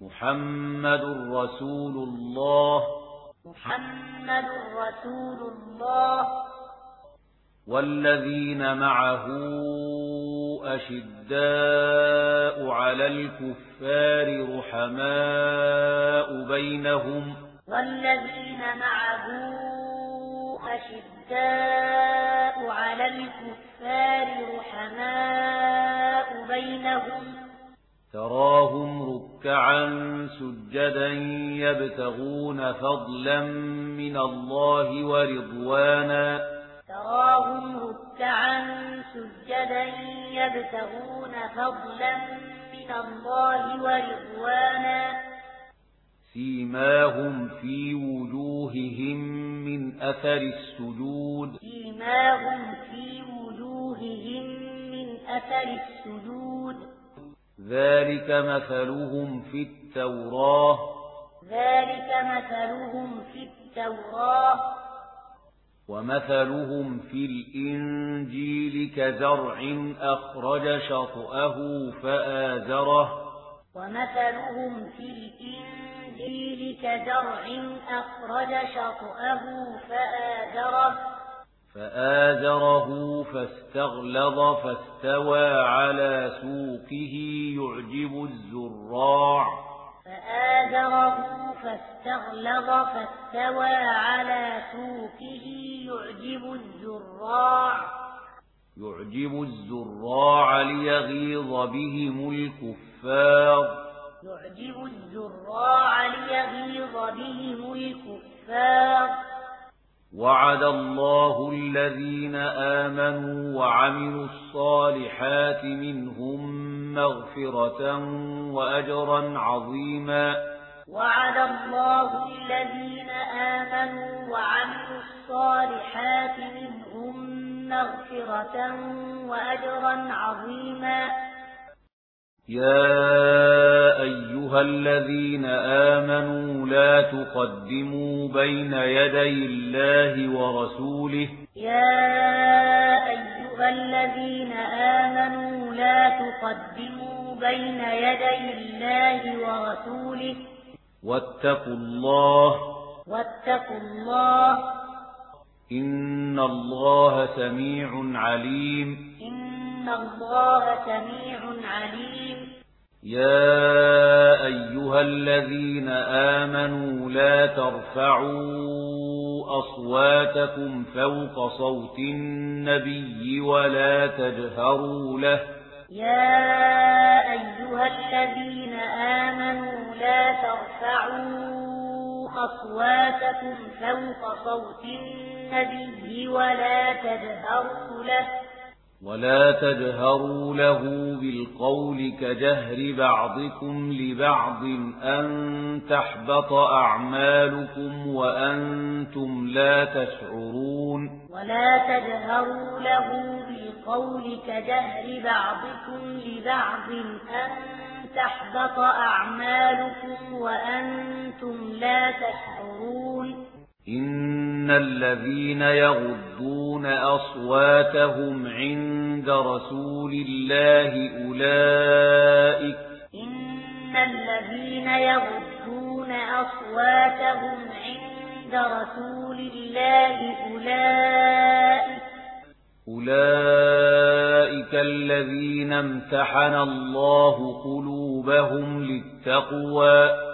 محمد رسول الله محمد رسول الله والذين معه أشداء على الكفار رحماء بينهم والذين معه أشداء على الكفار رحماء بينهم تراهم ركعا سجدا يبتغون فضلا من الله ورضوانا. تراهم ركعا سجدا يبتغون فضلا من الله ورضوانا. سيماهم في وجوههم من أثر السجود. سيماهم في وجوههم من أثر السجود. ذلك مثلهم في التوراة. ذلك مثلهم في التوراة. ومثلهم في الإنجيل كزرع أخرج شطأه فآزره. ومثلهم في الإنجيل كزرع أخرج شطأه فآزره. فآذره فاستغلظ فاستوى على سوقه يعجب الزراع. فآذره فاستغلظ فاستوى على سوقه يعجب الزراع. يعجب الزراع ليغيظ بهم الكفار. يعجب الزراع ليغيظ بهم الكفار. وعد الله الذين آمنوا وعملوا الصالحات منهم مغفرة وأجرا عظيما. وعد الله الذين آمنوا وعملوا الصالحات منهم مغفرة وأجرا عظيما. يا أيها الذين آمنوا لا تقدموا بين يدي الله ورسوله يا أيها الذين آمنوا لا تقدموا بين يدي الله ورسوله واتقوا الله واتقوا الله إن الله سميع عليم إن الله سميع عليم يا أيها الذين آمنوا لا ترفعوا أصواتكم فوق صوت النبي ولا تجهروا له يا أيها الذين آمنوا لا ترفعوا أصواتكم فوق صوت النبي ولا تجهروا له ولا تجهروا له بالقول كجهر بعضكم لبعض أن تحبط أعمالكم وأنتم لا تشعرون ولا تجهروا له بالقول كجهر بعضكم لبعض أن تحبط أعمالكم وأنتم لا تشعرون إن الذين يغرون يرفعون أصواتهم عند رسول الله أولئك إن الذين يغضون أصواتهم عند رسول الله أولئك أولئك الذين امتحن الله قلوبهم للتقوى